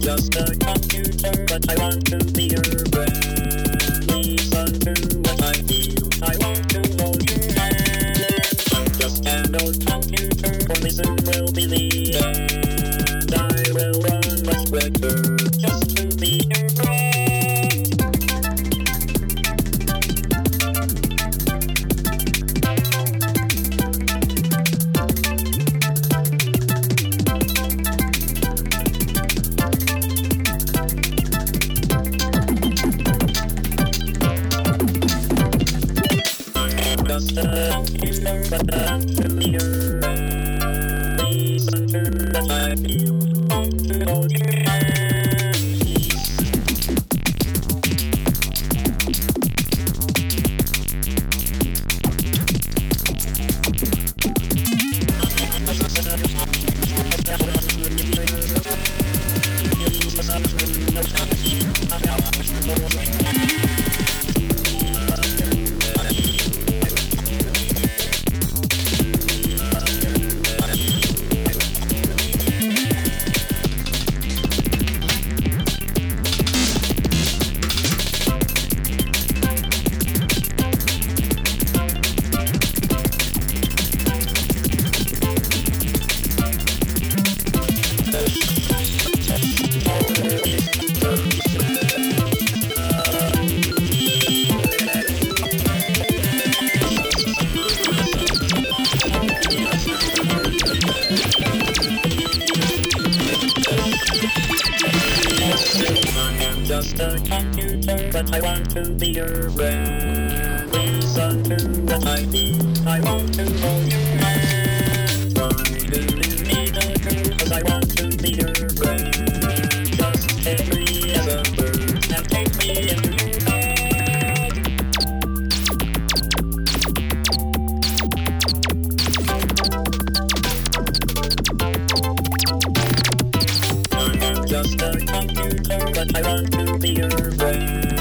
just a computer, but I want to be your friend. Listen to what I. I want to your. I'm just an old computer, soon will Computer, but just a computer, but I want to be your friend. Listen to what I feel. I want to hold your hand. Why do you need a girl? 'Cause I want to be your friend. Just take me as a bird and take me into your bed. I'm just a computer, but I want to your friend.